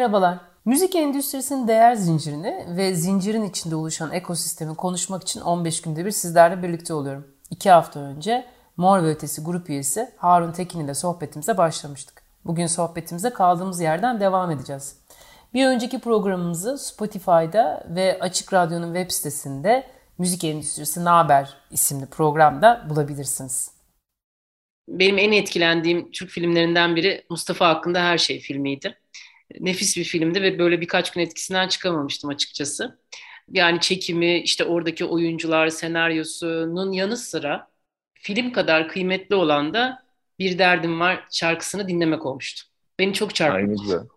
Merhabalar. Müzik endüstrisinin değer zincirini ve zincirin içinde oluşan ekosistemi konuşmak için 15 günde bir sizlerle birlikte oluyorum. 2 hafta önce Mor ve Ötesi grup üyesi Harun Tekin ile sohbetimize başlamıştık. Bugün sohbetimize kaldığımız yerden devam edeceğiz. Bir önceki programımızı Spotify'da ve Açık Radyo'nun web sitesinde Müzik Endüstrisi Naber isimli programda bulabilirsiniz. Benim en etkilendiğim Türk filmlerinden biri Mustafa Hakkında Her Şey filmiydi nefis bir filmdi ve böyle birkaç gün etkisinden çıkamamıştım açıkçası. Yani çekimi, işte oradaki oyuncular, senaryosunun yanı sıra film kadar kıymetli olan da Bir Derdim Var şarkısını dinlemek olmuştu. Beni çok çarpmıştı.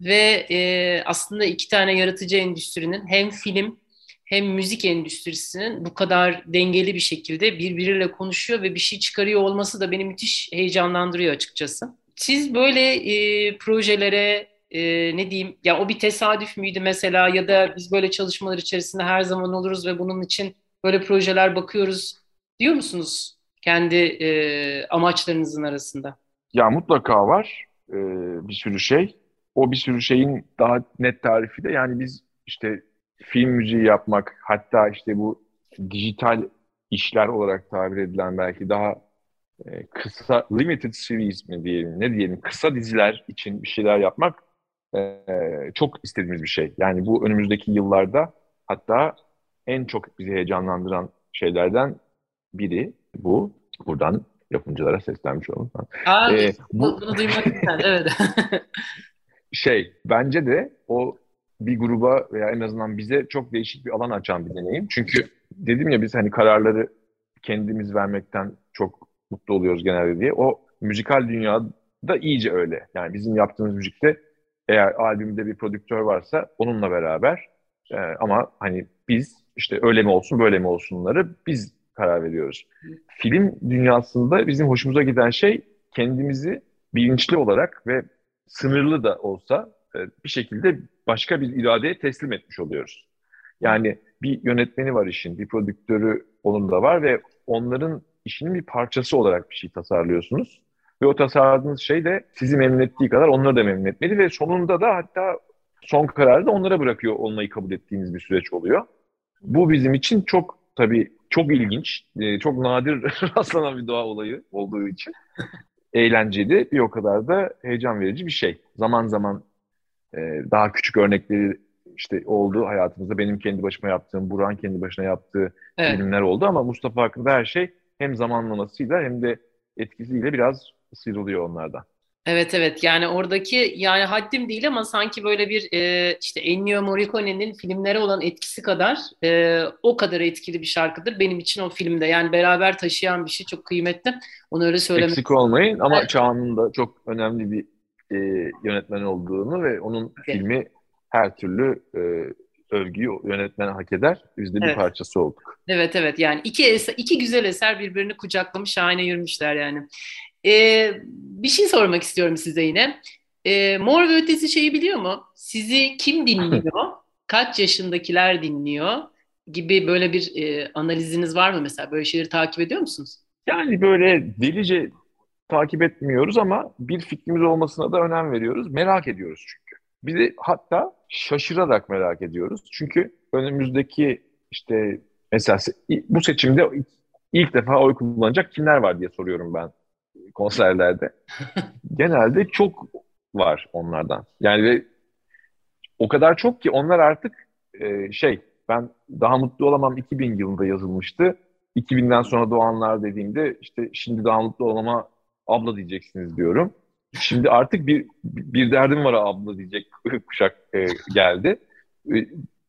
Ve e, aslında iki tane yaratıcı endüstrinin hem film hem müzik endüstrisinin bu kadar dengeli bir şekilde birbiriyle konuşuyor ve bir şey çıkarıyor olması da beni müthiş heyecanlandırıyor açıkçası. Siz böyle e, projelere e, ne diyeyim ya o bir tesadüf müydü mesela ya da biz böyle çalışmalar içerisinde her zaman oluruz ve bunun için böyle projeler bakıyoruz diyor musunuz kendi e, amaçlarınızın arasında? Ya mutlaka var e, bir sürü şey. O bir sürü şeyin daha net tarifi de yani biz işte film müziği yapmak hatta işte bu dijital işler olarak tabir edilen belki daha e, kısa limited series mi diyelim ne diyelim kısa diziler için bir şeyler yapmak e, çok istediğimiz bir şey. Yani bu önümüzdeki yıllarda hatta en çok bizi heyecanlandıran şeylerden biri bu. Buradan yapımcılara seslenmiş olalım. Aa, ee, bu, bunu duymak güzel, evet. şey, bence de o bir gruba veya en azından bize çok değişik bir alan açan bir deneyim. Çünkü dedim ya biz hani kararları kendimiz vermekten çok mutlu oluyoruz genelde diye. O müzikal dünyada iyice öyle. Yani bizim yaptığımız müzikte eğer albümde bir prodüktör varsa onunla beraber e, ama hani biz işte öyle mi olsun böyle mi olsunları biz karar veriyoruz. Film dünyasında bizim hoşumuza giden şey kendimizi bilinçli olarak ve sınırlı da olsa e, bir şekilde başka bir iradeye teslim etmiş oluyoruz. Yani bir yönetmeni var işin, bir prodüktörü onun da var ve onların işinin bir parçası olarak bir şey tasarlıyorsunuz. Ve o tasarladığınız şey de sizi memnun ettiği kadar onları da memnun etmeli ve sonunda da hatta son kararı da onlara bırakıyor olmayı kabul ettiğiniz bir süreç oluyor. Bu bizim için çok tabii çok ilginç, e, çok nadir rastlanan bir doğa olayı olduğu için eğlenceli bir o kadar da heyecan verici bir şey. Zaman zaman e, daha küçük örnekleri işte oldu hayatımızda. Benim kendi başıma yaptığım, Buran kendi başına yaptığı evet. filmler oldu ama Mustafa hakkında her şey hem zamanlamasıyla hem de etkisiyle biraz sıyrılıyor onlardan. Evet evet yani oradaki yani haddim değil ama sanki böyle bir e, işte Ennio Morricone'nin filmlere olan etkisi kadar e, o kadar etkili bir şarkıdır benim için o filmde. Yani beraber taşıyan bir şey çok kıymetli. Onu öyle söylemek. Eksik olmayın ama evet. Çağan'ın da çok önemli bir e, yönetmen olduğunu ve onun evet. filmi her türlü e, övgüyü yönetmen hak eder. Biz de evet. bir parçası olduk. Evet evet yani iki eser, iki güzel eser birbirini kucaklamış şahane yürümüşler yani. Ee, bir şey sormak istiyorum size yine. Ee, Mor ve Ötesi şeyi biliyor mu? Sizi kim dinliyor? Kaç yaşındakiler dinliyor? Gibi böyle bir e, analiziniz var mı mesela? Böyle şeyleri takip ediyor musunuz? Yani böyle delice takip etmiyoruz ama bir fikrimiz olmasına da önem veriyoruz. Merak ediyoruz çünkü. Bir de hatta şaşırarak merak ediyoruz. Çünkü önümüzdeki işte mesela bu seçimde ilk defa oy kullanacak kimler var diye soruyorum ben konserlerde. Genelde çok var onlardan. Yani ve o kadar çok ki onlar artık e, şey ben daha mutlu olamam 2000 yılında yazılmıştı. 2000'den sonra doğanlar dediğimde işte şimdi daha mutlu olama abla diyeceksiniz diyorum. Şimdi artık bir bir derdim var abla diyecek kuşak e, geldi. E,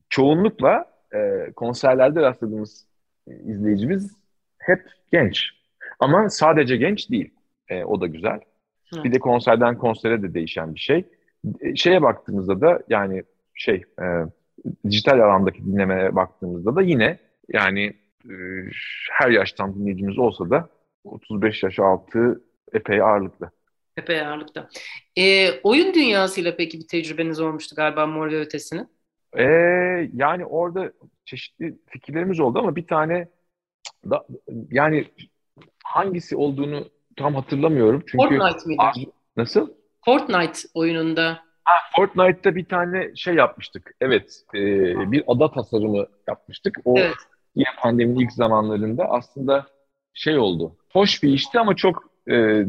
çoğunlukla e, konserlerde rastladığımız izleyicimiz hep genç. Ama sadece genç değil. E, o da güzel. Hı. Bir de konserden konsere de değişen bir şey. E, şeye baktığımızda da yani şey e, dijital alandaki dinlemeye baktığımızda da yine yani e, her yaştan dinleyicimiz olsa da 35 yaş altı epey ağırlıklı. Epey ağırlıkta. E, oyun dünyasıyla peki bir tecrübeniz olmuştu galiba Mor ve Ötesi'nin? E, yani orada çeşitli fikirlerimiz oldu ama bir tane da, yani hangisi olduğunu tam hatırlamıyorum. Çünkü Fortnite miydi? Nasıl? Fortnite oyununda. Ha, Fortnite'da bir tane şey yapmıştık. Evet, e, bir ada tasarımı yapmıştık. O evet. yine pandeminin ilk zamanlarında aslında şey oldu. Hoş bir işti ama çok e,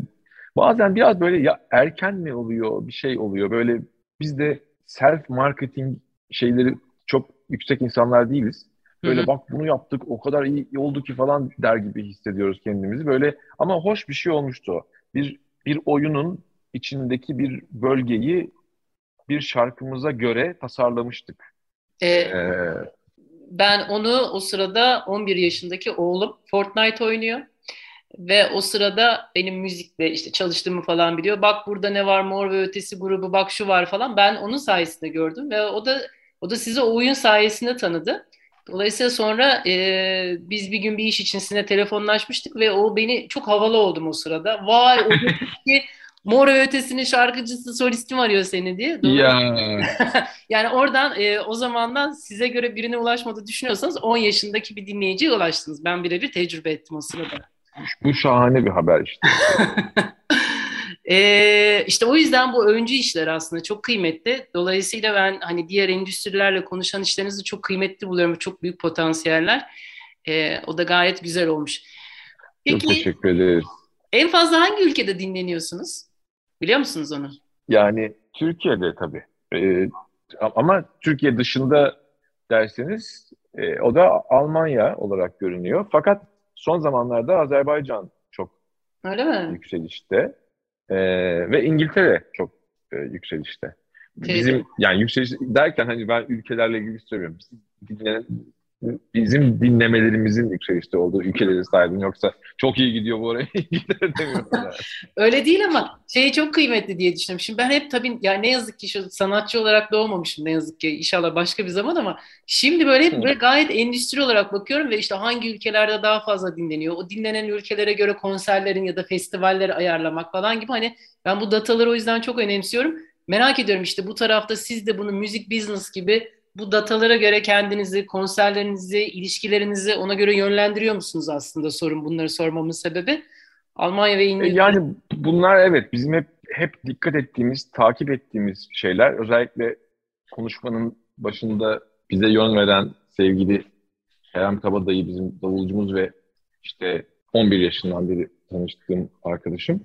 bazen biraz böyle ya erken mi oluyor, bir şey oluyor. Böyle biz de self marketing şeyleri çok yüksek insanlar değiliz. Böyle Hı-hı. bak bunu yaptık o kadar iyi oldu ki falan der gibi hissediyoruz kendimizi. Böyle ama hoş bir şey olmuştu. Bir bir oyunun içindeki bir bölgeyi bir şarkımıza göre tasarlamıştık. Ee, ee, ben onu o sırada 11 yaşındaki oğlum Fortnite oynuyor. Ve o sırada benim müzikle işte çalıştığımı falan biliyor. Bak burada ne var Mor ve Ötesi grubu bak şu var falan. Ben onun sayesinde gördüm ve o da o da sizi o oyun sayesinde tanıdı. Dolayısıyla sonra e, biz bir gün bir iş için sizinle telefonlaşmıştık ve o beni çok havalı oldum o sırada. Vay o ki Mor ve Ötesi'nin şarkıcısı solistim arıyor seni diye. Doğru. Ya. yani oradan e, o zamandan size göre birine ulaşmadı düşünüyorsanız 10 yaşındaki bir dinleyiciye ulaştınız. Ben birebir tecrübe ettim o sırada. Bu şahane bir haber işte. Ee, işte o yüzden bu öncü işler aslında çok kıymetli. Dolayısıyla ben hani diğer endüstrilerle konuşan işlerinizi çok kıymetli buluyorum. Çok büyük potansiyeller. Ee, o da gayet güzel olmuş. Peki, çok teşekkür ederiz. En fazla hangi ülkede dinleniyorsunuz? Biliyor musunuz onu? Yani Türkiye'de tabii. Ee, ama Türkiye dışında derseniz e, o da Almanya olarak görünüyor. Fakat son zamanlarda Azerbaycan çok Öyle mi? yükselişte. Ee, ve İngiltere çok e, yükselişte. Bizim yani yükseliş derken hani ben ülkelerle ilgili söylüyorum. Dinlenen, bizim dinlemelerimizin yükselişte olduğu ülkeleri saydım. Yoksa çok iyi gidiyor bu demiyorum. Yani. Öyle değil ama şeyi çok kıymetli diye düşünüyorum. Şimdi ben hep tabii yani ne yazık ki şu sanatçı olarak doğmamışım ne yazık ki inşallah başka bir zaman ama şimdi böyle hep böyle gayet endüstri olarak bakıyorum ve işte hangi ülkelerde daha fazla dinleniyor. O dinlenen ülkelere göre konserlerin ya da festivalleri ayarlamak falan gibi hani ben bu dataları o yüzden çok önemsiyorum. Merak ediyorum işte bu tarafta siz de bunu müzik business gibi bu datalara göre kendinizi, konserlerinizi, ilişkilerinizi ona göre yönlendiriyor musunuz aslında sorun bunları sormamın sebebi? Almanya ve İngiltere. Yani bunlar evet bizim hep hep dikkat ettiğimiz, takip ettiğimiz şeyler. Özellikle konuşmanın başında bize yön veren sevgili Kerem Kabadayı bizim davulcumuz ve işte 11 yaşından beri tanıştığım arkadaşım.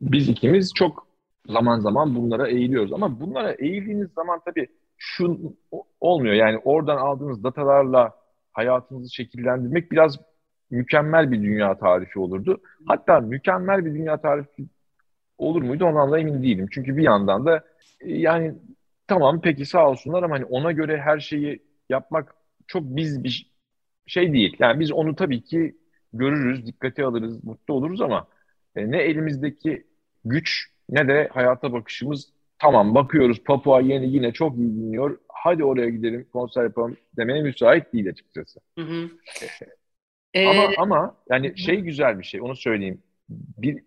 Biz ikimiz çok zaman zaman bunlara eğiliyoruz. Ama bunlara eğildiğiniz zaman tabii şu olmuyor. Yani oradan aldığınız datalarla hayatınızı şekillendirmek biraz mükemmel bir dünya tarifi olurdu. Hatta mükemmel bir dünya tarifi olur muydu ondan da emin değilim. Çünkü bir yandan da e, yani tamam peki sağ olsunlar ama hani ona göre her şeyi yapmak çok biz bir şey değil. Yani biz onu tabii ki görürüz, dikkate alırız, mutlu oluruz ama e, ne elimizdeki güç ne de hayata bakışımız tamam bakıyoruz Papua Yeni yine çok iyi dinliyor. Hadi oraya gidelim konser yapalım demeye müsait değil açıkçası. Hı hı. Ee, ama ama yani şey güzel bir şey onu söyleyeyim. Bir,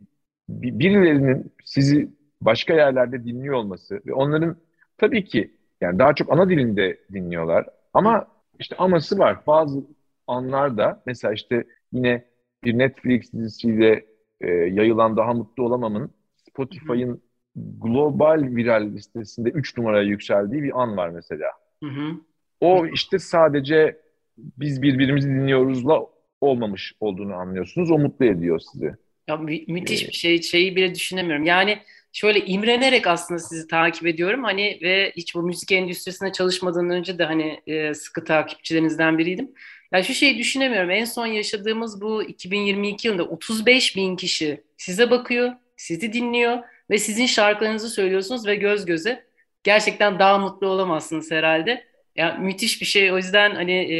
bir birilerinin sizi başka yerlerde dinliyor olması ve onların tabii ki yani daha çok ana dilinde dinliyorlar ama işte aması var. Bazı anlarda mesela işte yine bir Netflix dizisiyle e, yayılan Daha Mutlu Olamam'ın Spotify'ın global viral listesinde 3 numaraya yükseldiği bir an var mesela. Hı hı. O işte sadece biz birbirimizi dinliyoruzla olmamış olduğunu anlıyorsunuz. O mutlu ediyor sizi. Ya mü- müthiş bir şey. Şeyi bile düşünemiyorum. Yani şöyle imrenerek aslında sizi takip ediyorum. Hani ve hiç bu müzik endüstrisinde çalışmadan önce de hani e, sıkı takipçilerinizden biriydim. Ya yani şu şeyi düşünemiyorum. En son yaşadığımız bu 2022 yılında 35 bin kişi size bakıyor, sizi dinliyor ve sizin şarkılarınızı söylüyorsunuz ve göz göze. Gerçekten daha mutlu olamazsınız herhalde. Ya müthiş bir şey. O yüzden hani e,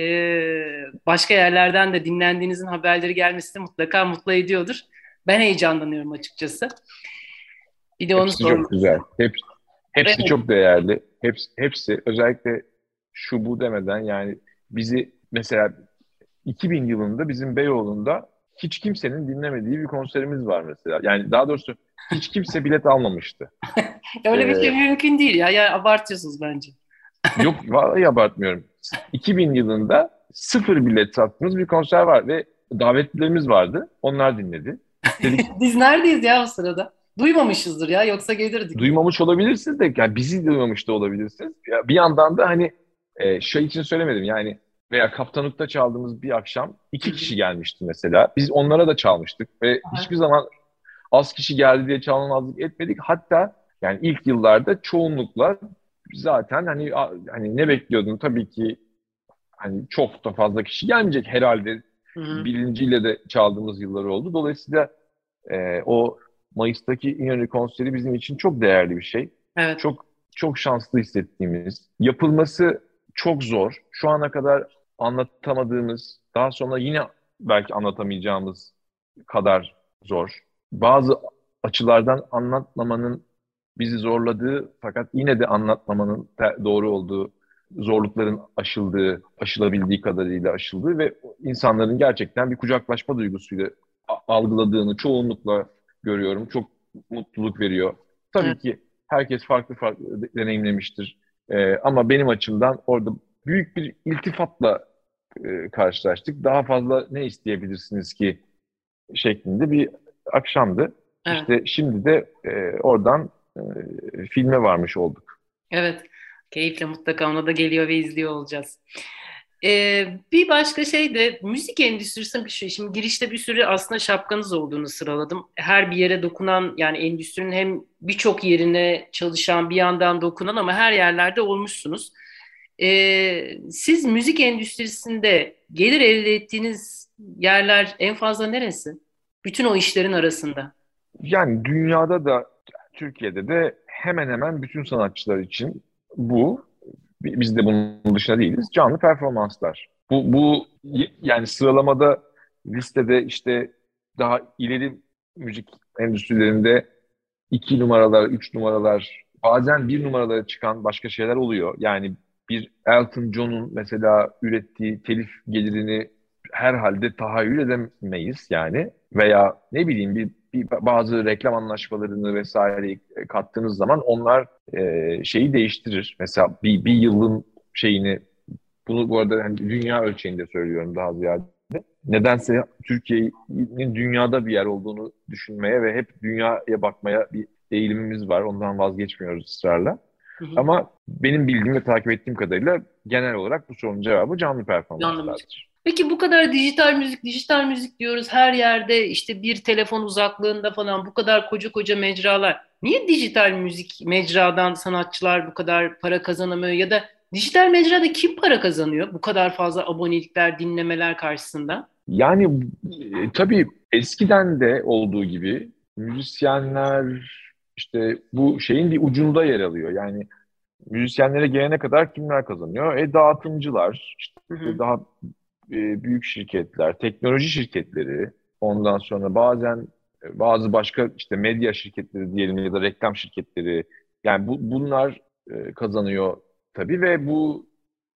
başka yerlerden de dinlendiğinizin haberleri gelmesi de mutlaka mutlu ediyordur. Ben heyecanlanıyorum açıkçası. Bir de onu hepsi çok güzel. Hepsi, hepsi evet. çok değerli. Hepsi, hepsi özellikle şu bu demeden yani bizi mesela 2000 yılında bizim Beyoğlu'nda hiç kimsenin dinlemediği bir konserimiz var mesela. Yani daha doğrusu hiç kimse bilet almamıştı. Öyle bir şey ee, mümkün değil ya. Ya abartıyorsunuz bence. Yok vallahi abartmıyorum. 2000 yılında sıfır bilet sattığımız bir konser var ve davetlilerimiz vardı. Onlar dinledi. Dedik, Biz neredeyiz ya o sırada? Duymamışızdır ya yoksa gelirdik. Duymamış olabilirsiniz de yani bizi duymamış da olabilirsiniz. Ya bir yandan da hani e, şey için söylemedim yani veya Kaptanlık'ta çaldığımız bir akşam iki kişi gelmişti mesela. Biz onlara da çalmıştık ve Aha. hiçbir zaman az kişi geldi diye çalmamazlık etmedik. Hatta yani ilk yıllarda çoğunlukla zaten hani hani ne bekliyordun tabii ki hani çok da fazla kişi gelmeyecek herhalde. Hı hı. Bilinciyle de çaldığımız yıllar oldu. Dolayısıyla e, o Mayıs'taki İnönü konseri bizim için çok değerli bir şey. Evet. Çok çok şanslı hissettiğimiz. Yapılması çok zor. Şu ana kadar anlatamadığımız, daha sonra yine belki anlatamayacağımız kadar zor. Bazı açılardan anlatmamanın bizi zorladığı fakat yine de anlatmamanın doğru olduğu, zorlukların aşıldığı, aşılabildiği kadarıyla aşıldığı ve insanların gerçekten bir kucaklaşma duygusuyla algıladığını çoğunlukla görüyorum. Çok mutluluk veriyor. Tabii evet. ki herkes farklı farklı deneyimlemiştir. Ee, ama benim açımdan orada büyük bir iltifatla e, karşılaştık. Daha fazla ne isteyebilirsiniz ki şeklinde bir akşamdı. Evet. İşte şimdi de e, oradan e, filme varmış olduk. Evet. Keyifle mutlaka ona da geliyor ve izliyor olacağız. Ee, bir başka şey de müzik endüstrisinin bir şey. Şimdi girişte bir sürü aslında şapkanız olduğunu sıraladım. Her bir yere dokunan yani endüstrinin hem birçok yerine çalışan bir yandan dokunan ama her yerlerde olmuşsunuz. Ee, siz müzik endüstrisinde gelir elde ettiğiniz yerler en fazla neresi? Bütün o işlerin arasında. Yani dünyada da Türkiye'de de hemen hemen bütün sanatçılar için bu biz de bunun dışında değiliz. Canlı performanslar. Bu, bu yani sıralamada listede işte daha ileri müzik endüstrilerinde iki numaralar, üç numaralar, bazen bir numaralara çıkan başka şeyler oluyor. Yani bir Elton John'un mesela ürettiği telif gelirini herhalde tahayyül edemeyiz yani. Veya ne bileyim bir, bir bazı reklam anlaşmalarını vesaire kattığınız zaman onlar e, şeyi değiştirir. Mesela bir, bir yılın şeyini bunu bu arada hani dünya ölçeğinde söylüyorum daha ziyade. Nedense Türkiye'nin dünyada bir yer olduğunu düşünmeye ve hep dünyaya bakmaya bir eğilimimiz var. Ondan vazgeçmiyoruz ısrarla. Hı hı. Ama benim bildiğim ve takip ettiğim kadarıyla genel olarak bu sorunun cevabı canlı performanslardır. Peki bu kadar dijital müzik, dijital müzik diyoruz her yerde işte bir telefon uzaklığında falan bu kadar koca koca mecralar. Niye dijital müzik mecradan sanatçılar bu kadar para kazanamıyor ya da dijital mecrada kim para kazanıyor bu kadar fazla abonelikler, dinlemeler karşısında? Yani e, tabii eskiden de olduğu gibi müzisyenler işte bu şeyin bir ucunda yer alıyor. Yani müzisyenlere gelene kadar kimler kazanıyor? E dağıtımcılar, işte hı hı. daha e, büyük şirketler, teknoloji şirketleri, ondan sonra bazen e, bazı başka işte medya şirketleri diyelim ya da reklam şirketleri yani bu, bunlar e, kazanıyor tabii ve bu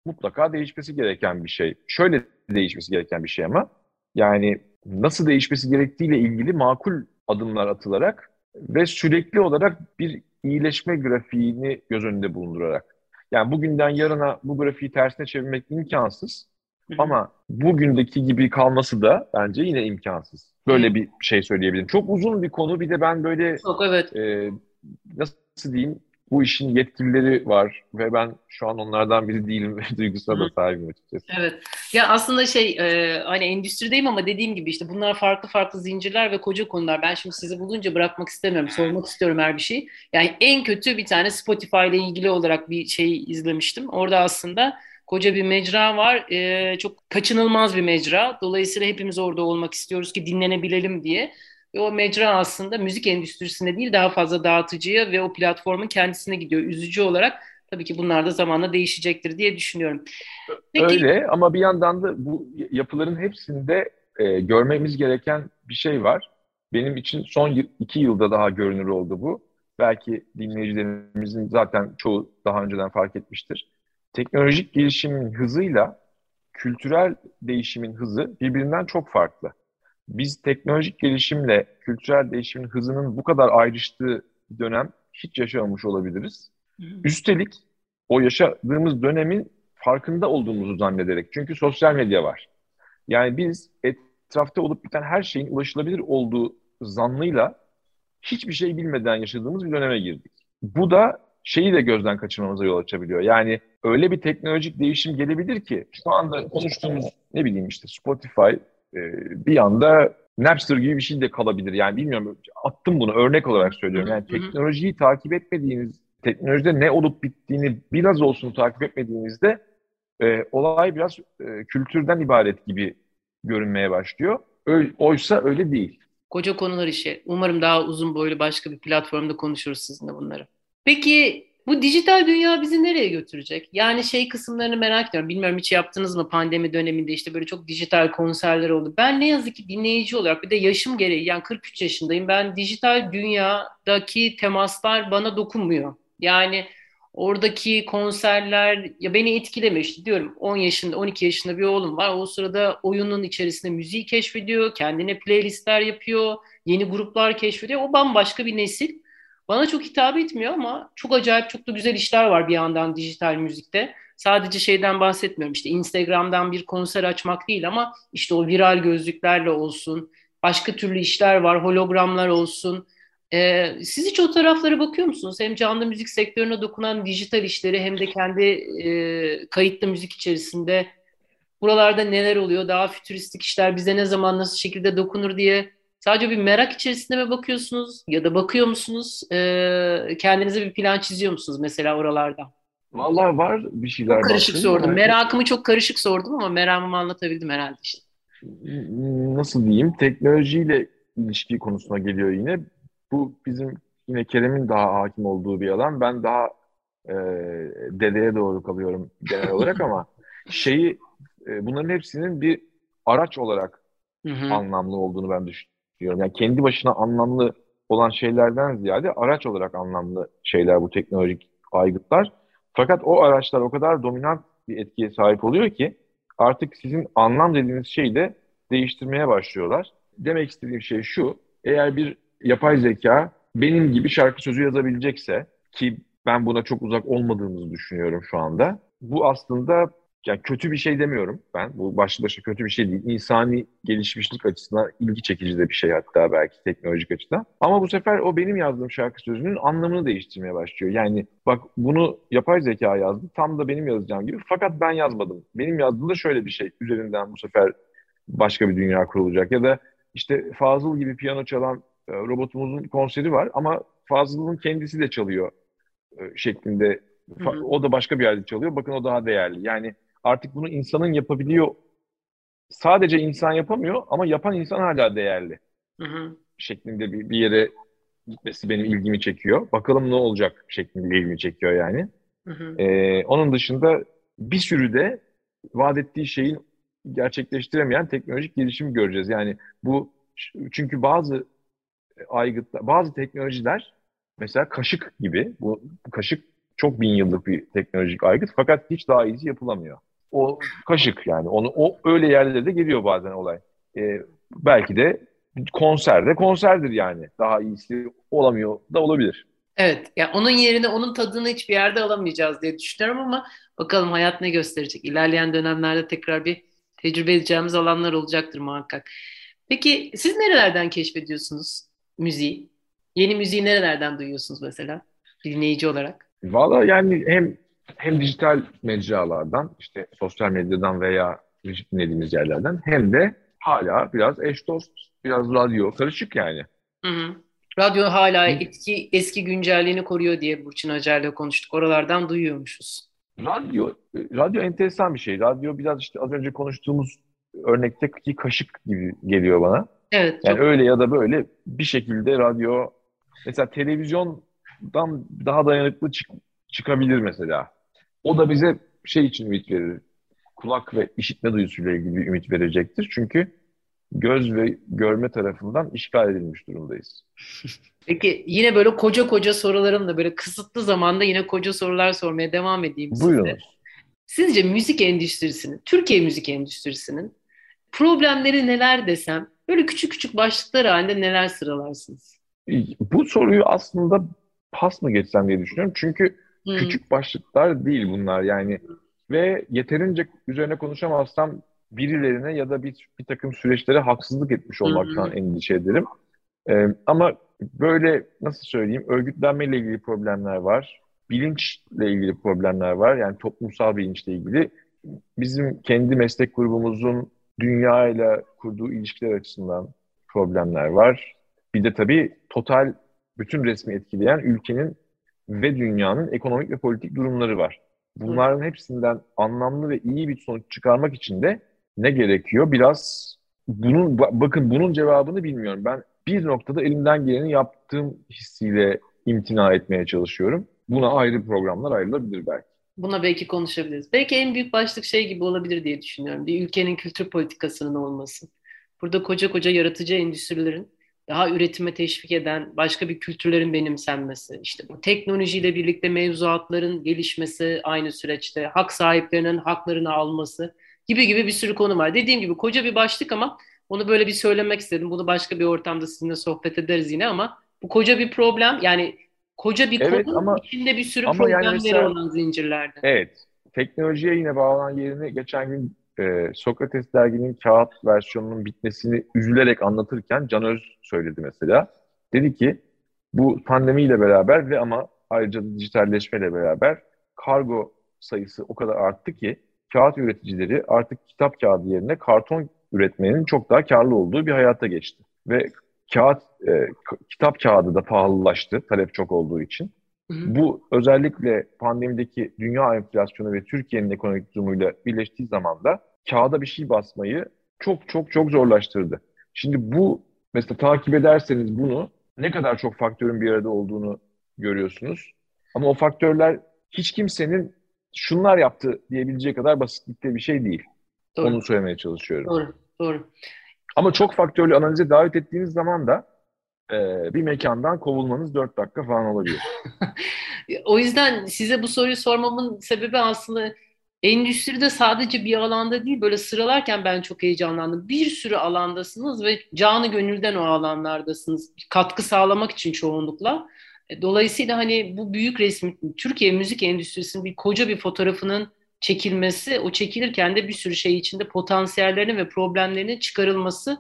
mutlaka değişmesi gereken bir şey. Şöyle değişmesi gereken bir şey ama yani nasıl değişmesi gerektiğiyle ilgili makul adımlar atılarak ve sürekli olarak bir iyileşme grafiğini göz önünde bulundurarak. Yani bugünden yarına bu grafiği tersine çevirmek imkansız. Ama bugündeki gibi kalması da bence yine imkansız. Böyle bir şey söyleyebilirim. Çok uzun bir konu. Bir de ben böyle Çok evet. E, nasıl diyeyim bu işin yetkilileri var ve ben şu an onlardan biri değilim ve duygusuna da sahibim açıkçası. Evet. Ya aslında şey e, hani endüstrideyim ama dediğim gibi işte bunlar farklı farklı zincirler ve koca konular. Ben şimdi sizi bulunca bırakmak istemiyorum. Sormak istiyorum her bir şey. Yani en kötü bir tane Spotify ile ilgili olarak bir şey izlemiştim. Orada aslında koca bir mecra var. E, çok kaçınılmaz bir mecra. Dolayısıyla hepimiz orada olmak istiyoruz ki dinlenebilelim diye. Ve o mecra aslında müzik endüstrisine değil daha fazla dağıtıcıya ve o platformun kendisine gidiyor. Üzücü olarak tabii ki bunlar da zamanla değişecektir diye düşünüyorum. Peki, Öyle ama bir yandan da bu yapıların hepsinde e, görmemiz gereken bir şey var. Benim için son iki yılda daha görünür oldu bu. belki dinleyicilerimizin zaten çoğu daha önceden fark etmiştir. Teknolojik gelişimin hızıyla kültürel değişimin hızı birbirinden çok farklı. Biz teknolojik gelişimle kültürel değişimin hızının bu kadar ayrıştığı dönem hiç yaşamamış olabiliriz. Üstelik o yaşadığımız dönemin farkında olduğumuzu zannederek. Çünkü sosyal medya var. Yani biz etrafta olup biten her şeyin ulaşılabilir olduğu zannıyla hiçbir şey bilmeden yaşadığımız bir döneme girdik. Bu da şeyi de gözden kaçırmamıza yol açabiliyor. Yani öyle bir teknolojik değişim gelebilir ki şu anda konuştuğumuz ne bileyim işte Spotify e, bir anda Napster gibi bir şey de kalabilir. Yani bilmiyorum attım bunu örnek olarak söylüyorum. Yani teknolojiyi takip etmediğiniz, teknolojide ne olup bittiğini biraz olsun takip etmediğinizde e, olay biraz e, kültürden ibaret gibi görünmeye başlıyor. Öyle, oysa öyle değil. Koca konular işi. Umarım daha uzun boylu başka bir platformda konuşuruz sizinle bunları. Peki bu dijital dünya bizi nereye götürecek? Yani şey kısımlarını merak ediyorum. Bilmiyorum hiç yaptınız mı pandemi döneminde işte böyle çok dijital konserler oldu. Ben ne yazık ki dinleyici olarak bir de yaşım gereği yani 43 yaşındayım. Ben dijital dünyadaki temaslar bana dokunmuyor. Yani oradaki konserler ya beni etkilemişti diyorum 10 yaşında 12 yaşında bir oğlum var o sırada oyunun içerisinde müziği keşfediyor kendine playlistler yapıyor yeni gruplar keşfediyor o bambaşka bir nesil bana çok hitap etmiyor ama çok acayip çok da güzel işler var bir yandan dijital müzikte sadece şeyden bahsetmiyorum işte Instagram'dan bir konser açmak değil ama işte o viral gözlüklerle olsun başka türlü işler var hologramlar olsun ee, siz hiç o taraflara bakıyor musunuz? Hem canlı müzik sektörüne dokunan dijital işleri hem de kendi e, kayıtlı müzik içerisinde buralarda neler oluyor? Daha fütüristik işler bize ne zaman nasıl şekilde dokunur diye sadece bir merak içerisinde mi bakıyorsunuz? Ya da bakıyor musunuz? Ee, kendinize bir plan çiziyor musunuz mesela oralarda? Vallahi var bir şeyler. Çok karışık sordum. Yani. Merakımı çok karışık sordum ama meramımı anlatabildim herhalde işte. Nasıl diyeyim? Teknolojiyle ilişki konusuna geliyor yine bu bizim yine Kerem'in daha hakim olduğu bir alan. Ben daha e, dedeye doğru kalıyorum genel olarak ama şeyi e, bunların hepsinin bir araç olarak anlamlı olduğunu ben düşünüyorum. Yani kendi başına anlamlı olan şeylerden ziyade araç olarak anlamlı şeyler bu teknolojik aygıtlar. Fakat o araçlar o kadar dominant bir etkiye sahip oluyor ki artık sizin anlam dediğiniz şeyi de değiştirmeye başlıyorlar. Demek istediğim şey şu, eğer bir yapay zeka benim gibi şarkı sözü yazabilecekse ki ben buna çok uzak olmadığımızı düşünüyorum şu anda. Bu aslında yani kötü bir şey demiyorum ben. Bu başlı başına kötü bir şey değil. İnsani gelişmişlik açısından ilgi çekici de bir şey hatta belki teknolojik açıdan. Ama bu sefer o benim yazdığım şarkı sözünün anlamını değiştirmeye başlıyor. Yani bak bunu yapay zeka yazdı. Tam da benim yazacağım gibi. Fakat ben yazmadım. Benim yazdığımda şöyle bir şey. Üzerinden bu sefer başka bir dünya kurulacak. Ya da işte Fazıl gibi piyano çalan e, robotumuzun konseri var ama Fazıl'ın kendisi de çalıyor e, şeklinde. Hı hı. O da başka bir yerde çalıyor. Bakın o daha değerli. Yani artık bunu insanın yapabiliyor. Sadece insan yapamıyor ama yapan insan hala değerli. Hı hı. Şeklinde bir, bir yere gitmesi benim ilgimi çekiyor. Bakalım ne olacak şeklinde ilgimi çekiyor yani. Hı hı. Ee, onun dışında bir sürü de vaat ettiği şeyin gerçekleştiremeyen teknolojik gelişim göreceğiz. Yani bu çünkü bazı aygıtlar, bazı teknolojiler mesela kaşık gibi, bu kaşık çok bin yıllık bir teknolojik aygıt fakat hiç daha iyisi yapılamıyor. O kaşık yani onu o öyle yerlerde de geliyor bazen olay. Ee, belki de konserde konserdir yani. Daha iyisi olamıyor da olabilir. Evet. Yani onun yerine onun tadını hiçbir yerde alamayacağız diye düşünüyorum ama bakalım hayat ne gösterecek. İlerleyen dönemlerde tekrar bir tecrübe edeceğimiz alanlar olacaktır muhakkak. Peki siz nerelerden keşfediyorsunuz müziği? Yeni müziği nerelerden duyuyorsunuz mesela dinleyici olarak? Valla yani hem hem dijital mecralardan işte sosyal medyadan veya müzik dinlediğimiz yerlerden hem de hala biraz eş dost, biraz radyo karışık yani. Hı hı. Radyo hala etki, eski güncelliğini koruyor diye Burçin Hoca'yla konuştuk. Oralardan duyuyormuşuz. Radyo, radyo enteresan bir şey. Radyo biraz işte az önce konuştuğumuz örnekteki kaşık gibi geliyor bana. Evet. Yani çok... öyle ya da böyle bir şekilde radyo mesela televizyondan daha dayanıklı çık çıkabilir mesela. O da bize şey için ümit verir. Kulak ve işitme duyusuyla ilgili bir ümit verecektir. Çünkü göz ve görme tarafından işgal edilmiş durumdayız. Peki yine böyle koca koca sorularımla böyle kısıtlı zamanda yine koca sorular sormaya devam edeyim size. Buyurunuz. Sizce müzik endüstrisinin, Türkiye müzik endüstrisinin problemleri neler desem böyle küçük küçük başlıklar halinde neler sıralarsınız? Bu soruyu aslında pas mı geçsem diye düşünüyorum. Çünkü Hmm. küçük başlıklar değil bunlar yani. Ve yeterince üzerine konuşamazsam birilerine ya da bir, bir takım süreçlere haksızlık etmiş olmaktan Hı endişe ederim. Ee, ama böyle nasıl söyleyeyim örgütlenmeyle ilgili problemler var. Bilinçle ilgili problemler var. Yani toplumsal bilinçle ilgili. Bizim kendi meslek grubumuzun dünyayla kurduğu ilişkiler açısından problemler var. Bir de tabii total bütün resmi etkileyen ülkenin ve dünyanın ekonomik ve politik durumları var. Bunların hepsinden anlamlı ve iyi bir sonuç çıkarmak için de ne gerekiyor? Biraz bunun ba- bakın bunun cevabını bilmiyorum. Ben bir noktada elimden geleni yaptığım hissiyle imtina etmeye çalışıyorum. Buna ayrı programlar ayrılabilir belki. Buna belki konuşabiliriz. Belki en büyük başlık şey gibi olabilir diye düşünüyorum. Bir ülkenin kültür politikasının olması. Burada koca koca yaratıcı endüstrilerin daha üretime teşvik eden başka bir kültürlerin benimsenmesi, işte bu teknolojiyle birlikte mevzuatların gelişmesi aynı süreçte, hak sahiplerinin haklarını alması gibi gibi bir sürü konu var. Dediğim gibi koca bir başlık ama onu böyle bir söylemek istedim. Bunu başka bir ortamda sizinle sohbet ederiz yine ama bu koca bir problem. Yani koca bir Evet konu ama- içinde bir sürü yani problemleri mesela- olan zincirlerde. Evet, teknolojiye yine bağlanan yerini geçen gün e, Sokrates derginin kağıt versiyonunun bitmesini üzülerek anlatırken Can Öz söyledi mesela. Dedi ki bu pandemiyle beraber ve ama ayrıca dijitalleşmeyle beraber kargo sayısı o kadar arttı ki kağıt üreticileri artık kitap kağıdı yerine karton üretmenin çok daha karlı olduğu bir hayata geçti. Ve kağıt e, kitap kağıdı da pahalılaştı talep çok olduğu için. Bu özellikle pandemideki dünya enflasyonu ve Türkiye'nin ekonomik durumuyla birleştiği zaman da kağıda bir şey basmayı çok çok çok zorlaştırdı. Şimdi bu mesela takip ederseniz bunu ne kadar çok faktörün bir arada olduğunu görüyorsunuz. Ama o faktörler hiç kimsenin şunlar yaptı diyebileceği kadar basitlikte bir şey değil. Doğru, Onu söylemeye çalışıyorum. doğru, doğru. Ama çok faktörlü analize davet ettiğiniz zaman da e, bir mekandan kovulmanız 4 dakika falan olabilir. O yüzden size bu soruyu sormamın sebebi aslında endüstride sadece bir alanda değil böyle sıralarken ben çok heyecanlandım. Bir sürü alandasınız ve canı gönülden o alanlardasınız. Katkı sağlamak için çoğunlukla. E, Dolayısıyla hani bu büyük resmi Türkiye müzik endüstrisinin bir koca bir fotoğrafının çekilmesi, o çekilirken de bir sürü şey içinde potansiyellerinin ve problemlerinin çıkarılması.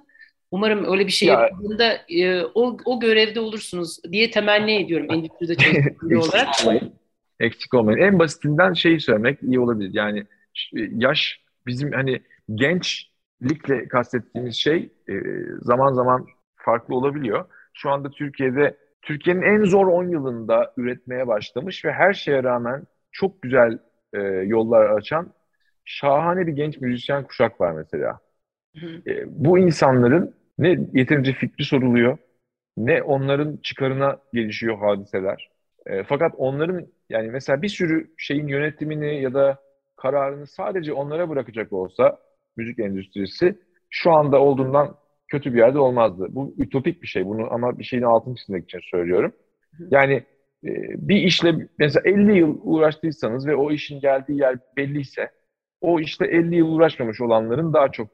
Umarım öyle bir şey Ya- yapıldığında e, o, o görevde olursunuz diye temenni ediyorum endüstride çalışan olarak. Eksik olmayın. En basitinden şeyi söylemek iyi olabilir. Yani yaş bizim hani gençlikle kastettiğimiz şey e, zaman zaman farklı olabiliyor. Şu anda Türkiye'de Türkiye'nin en zor 10 yılında üretmeye başlamış ve her şeye rağmen çok güzel e, yollar açan şahane bir genç müzisyen kuşak var mesela. Hı. E, bu insanların ne yeterince fikri soruluyor, ne onların çıkarına gelişiyor hadiseler. E, fakat onların yani mesela bir sürü şeyin yönetimini ya da kararını sadece onlara bırakacak olsa müzik endüstrisi şu anda olduğundan kötü bir yerde olmazdı. Bu ütopik bir şey. Bunu ama bir şeyin altını çizmek için söylüyorum. Yani e, bir işle mesela 50 yıl uğraştıysanız ve o işin geldiği yer belliyse o işte 50 yıl uğraşmamış olanların daha çok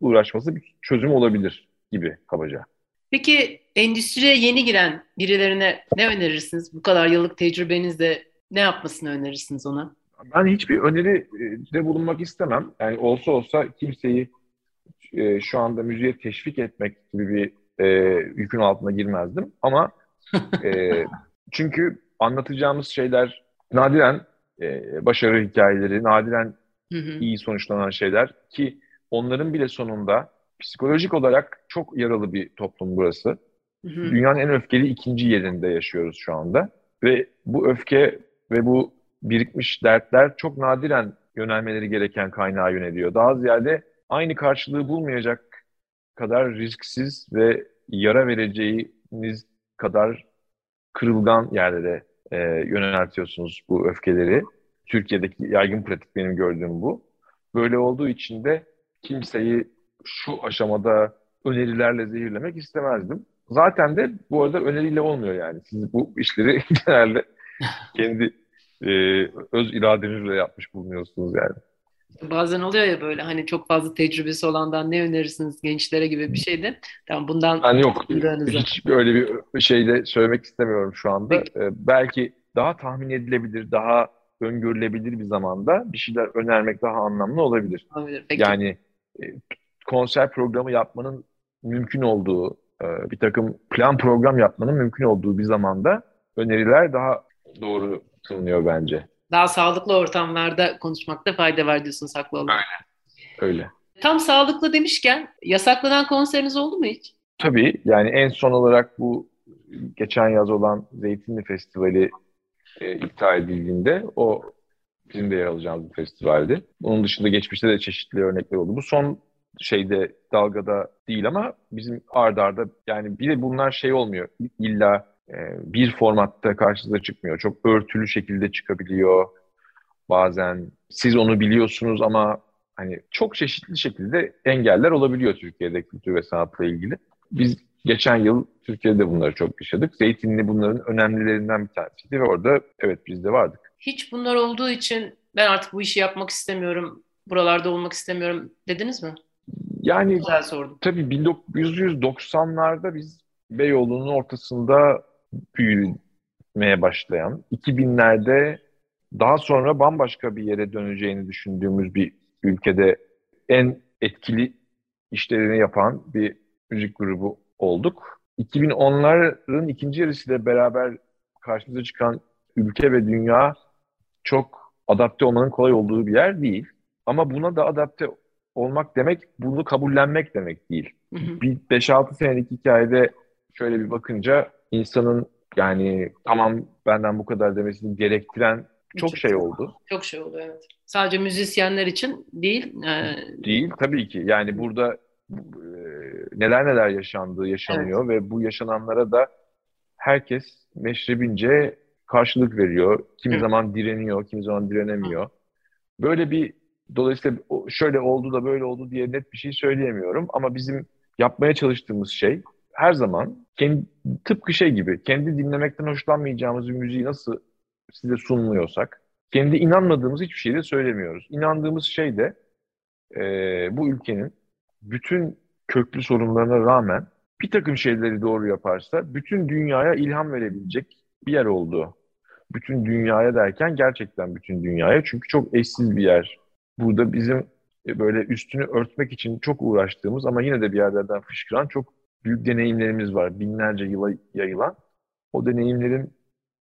uğraşması bir çözüm olabilir gibi kabaca. Peki endüstriye yeni giren birilerine ne önerirsiniz? Bu kadar yıllık tecrübenizde ne yapmasını önerirsiniz ona? Ben hiçbir öneride bulunmak istemem. Yani olsa olsa kimseyi e, şu anda müziğe teşvik etmek gibi bir e, yükün altına girmezdim. Ama e, çünkü anlatacağımız şeyler nadiren e, başarı hikayeleri, nadiren Hı hı. iyi sonuçlanan şeyler ki onların bile sonunda psikolojik olarak çok yaralı bir toplum burası. Hı hı. Dünyanın en öfkeli ikinci yerinde yaşıyoruz şu anda. Ve bu öfke ve bu birikmiş dertler çok nadiren yönelmeleri gereken kaynağa yöneliyor. Daha ziyade aynı karşılığı bulmayacak kadar risksiz ve yara vereceğiniz kadar kırılgan yerlere e, yöneltiyorsunuz bu öfkeleri. Türkiye'deki yaygın pratik benim gördüğüm bu. Böyle olduğu için de kimseyi şu aşamada önerilerle zehirlemek istemezdim. Zaten de bu arada öneriyle olmuyor yani. Siz bu işleri genelde kendi e, öz iradenizle yapmış bulunuyorsunuz yani. Bazen oluyor ya böyle hani çok fazla tecrübesi olandan ne önerirsiniz gençlere gibi bir şeydi. Tamam bundan yani yok hiç böyle bir şey de söylemek istemiyorum şu anda. Ee, belki daha tahmin edilebilir, daha öngörülebilir bir zamanda bir şeyler önermek daha anlamlı olabilir. olabilir. Peki. Yani konser programı yapmanın mümkün olduğu, e, bir takım plan program yapmanın mümkün olduğu bir zamanda öneriler daha doğru tınlıyor bence. Daha sağlıklı ortamlarda konuşmakta fayda var diyorsun saklı olarak. Öyle. Öyle. Tam sağlıklı demişken yasaklanan konseriniz oldu mu hiç? Tabii yani en son olarak bu geçen yaz olan Zeytinli Festivali e, iptal edildiğinde o bizim de yer alacağımız bir festivaldi. Onun dışında geçmişte de çeşitli örnekler oldu. Bu son şeyde dalgada değil ama bizim ard arda yani bir de bunlar şey olmuyor. İlla e, bir formatta karşınıza çıkmıyor. Çok örtülü şekilde çıkabiliyor. Bazen siz onu biliyorsunuz ama hani çok çeşitli şekilde engeller olabiliyor Türkiye'de kültür ve sanatla ilgili. Biz geçen yıl Türkiye'de bunları çok yaşadık. Zeytinli bunların önemlilerinden bir tanesiydi ve orada evet biz de vardık. Hiç bunlar olduğu için ben artık bu işi yapmak istemiyorum, buralarda olmak istemiyorum dediniz mi? Yani Güzel sordum. tabii 1990'larda biz Beyoğlu'nun ortasında büyümeye başlayan, 2000'lerde daha sonra bambaşka bir yere döneceğini düşündüğümüz bir ülkede en etkili işlerini yapan bir müzik grubu olduk. 2010'ların ikinci yarısıyla beraber karşımıza çıkan ülke ve dünya çok adapte olmanın kolay olduğu bir yer değil. Ama buna da adapte olmak demek bunu kabullenmek demek değil. Hı hı. Bir 5-6 senelik hikayede şöyle bir bakınca insanın yani tamam benden bu kadar demesini gerektiren çok, çok şey oldu. Çok şey oldu evet. Sadece müzisyenler için değil. E... Değil tabii ki. Yani burada e, neler neler yaşandığı yaşanıyor evet. ve bu yaşananlara da herkes meşrebince karşılık veriyor. Kimi Hı. zaman direniyor, kimi zaman direnemiyor. Hı. Böyle bir dolayısıyla şöyle oldu da böyle oldu diye net bir şey söyleyemiyorum ama bizim yapmaya çalıştığımız şey her zaman kendi, tıpkı şey gibi kendi dinlemekten hoşlanmayacağımız bir müziği nasıl size sunmuyorsak kendi inanmadığımız hiçbir şeyi de söylemiyoruz. İnandığımız şey de e, bu ülkenin bütün köklü sorunlarına rağmen bir takım şeyleri doğru yaparsa bütün dünyaya ilham verebilecek bir yer olduğu. Bütün dünyaya derken gerçekten bütün dünyaya. Çünkü çok eşsiz bir yer. Burada bizim e, böyle üstünü örtmek için çok uğraştığımız ama yine de bir yerlerden fışkıran çok büyük deneyimlerimiz var. Binlerce yıla yayılan. O deneyimlerin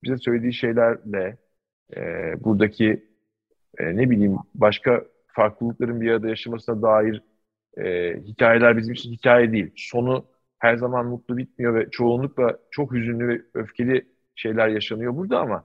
bize söylediği şeylerle e, buradaki e, ne bileyim başka farklılıkların bir arada yaşamasına dair e, hikayeler bizim için hikaye değil. Sonu her zaman mutlu bitmiyor ve çoğunlukla çok hüzünlü ve öfkeli şeyler yaşanıyor burada ama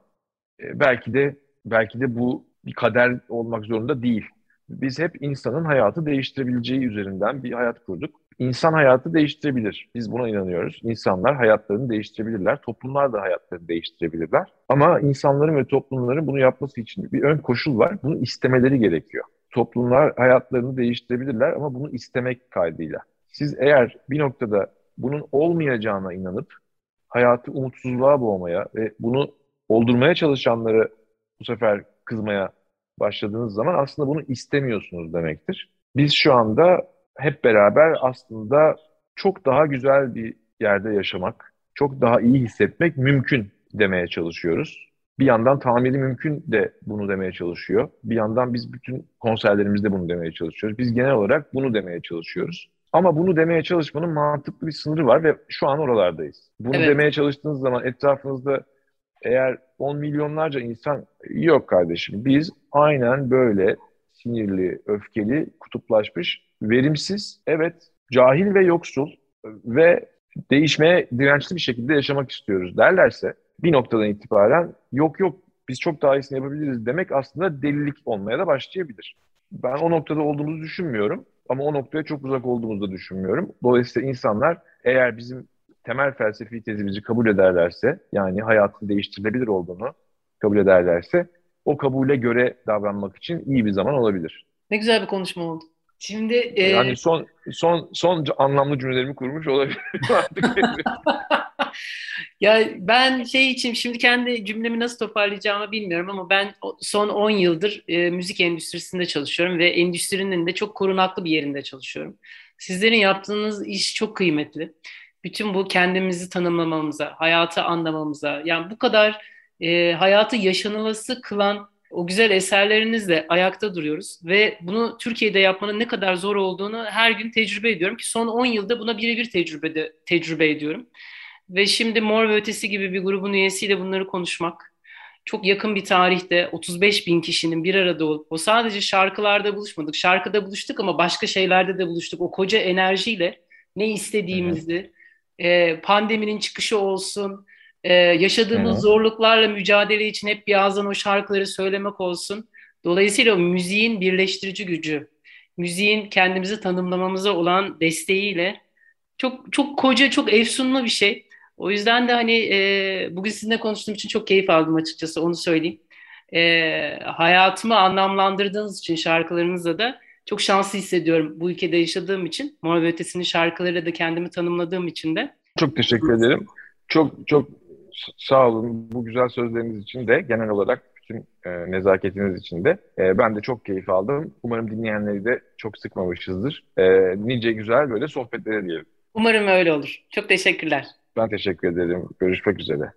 belki de belki de bu bir kader olmak zorunda değil. Biz hep insanın hayatı değiştirebileceği üzerinden bir hayat kurduk. İnsan hayatı değiştirebilir. Biz buna inanıyoruz. İnsanlar hayatlarını değiştirebilirler. Toplumlar da hayatlarını değiştirebilirler. Ama insanların ve toplumların bunu yapması için bir ön koşul var. Bunu istemeleri gerekiyor. Toplumlar hayatlarını değiştirebilirler ama bunu istemek kaydıyla. Siz eğer bir noktada bunun olmayacağına inanıp hayatı umutsuzluğa boğmaya ve bunu oldurmaya çalışanları bu sefer kızmaya başladığınız zaman aslında bunu istemiyorsunuz demektir. Biz şu anda hep beraber aslında çok daha güzel bir yerde yaşamak, çok daha iyi hissetmek mümkün demeye çalışıyoruz. Bir yandan tamiri mümkün de bunu demeye çalışıyor. Bir yandan biz bütün konserlerimizde bunu demeye çalışıyoruz. Biz genel olarak bunu demeye çalışıyoruz. Ama bunu demeye çalışmanın mantıklı bir sınırı var ve şu an oralardayız. Bunu evet. demeye çalıştığınız zaman etrafınızda eğer on milyonlarca insan yok kardeşim biz aynen böyle sinirli, öfkeli, kutuplaşmış, verimsiz, evet cahil ve yoksul ve değişmeye dirençli bir şekilde yaşamak istiyoruz derlerse bir noktadan itibaren yok yok biz çok daha iyisini yapabiliriz demek aslında delilik olmaya da başlayabilir. Ben o noktada olduğumuzu düşünmüyorum ama o noktaya çok uzak olduğumuzu da düşünmüyorum. Dolayısıyla insanlar eğer bizim temel felsefi tezimizi kabul ederlerse yani hayatın değiştirilebilir olduğunu kabul ederlerse o kabule göre davranmak için iyi bir zaman olabilir. Ne güzel bir konuşma oldu. Şimdi e... yani son son son anlamlı cümlelerimi kurmuş olabilirim artık. ya ben şey için şimdi kendi cümlemi nasıl toparlayacağımı bilmiyorum ama ben son 10 yıldır e, müzik endüstrisinde çalışıyorum ve endüstrinin de çok korunaklı bir yerinde çalışıyorum. Sizlerin yaptığınız iş çok kıymetli. Bütün bu kendimizi tanımlamamıza, hayatı anlamamıza, yani bu kadar e, hayatı yaşanılası kılan o güzel eserlerinizle ayakta duruyoruz ve bunu Türkiye'de yapmanın ne kadar zor olduğunu her gün tecrübe ediyorum ki son 10 yılda buna birebir tecrübe, tecrübe ediyorum. Ve şimdi Mor ve Ötesi gibi bir grubun üyesiyle bunları konuşmak, çok yakın bir tarihte 35 bin kişinin bir arada olup, o sadece şarkılarda buluşmadık, şarkıda buluştuk ama başka şeylerde de buluştuk. O koca enerjiyle ne istediğimizi, e, pandeminin çıkışı olsun, e, yaşadığımız Hı-hı. zorluklarla mücadele için hep bir ağızdan o şarkıları söylemek olsun. Dolayısıyla müziğin birleştirici gücü, müziğin kendimizi tanımlamamıza olan desteğiyle çok çok koca, çok efsunlu bir şey. O yüzden de hani e, bugün sizinle konuştuğum için çok keyif aldım açıkçası onu söyleyeyim. E, hayatımı anlamlandırdığınız için şarkılarınızla da çok şanslı hissediyorum bu ülkede yaşadığım için. Mor ve Ötesi'nin şarkılarıyla da kendimi tanımladığım için de. Çok teşekkür ederim. Çok çok sağ olun bu güzel sözleriniz için de genel olarak bütün e, nezaketiniz için de. E, ben de çok keyif aldım. Umarım dinleyenleri de çok sıkmamışızdır. E, nice güzel böyle sohbetlere diyelim. Umarım öyle olur. Çok teşekkürler. Ben teşekkür ederim. Görüşmek üzere.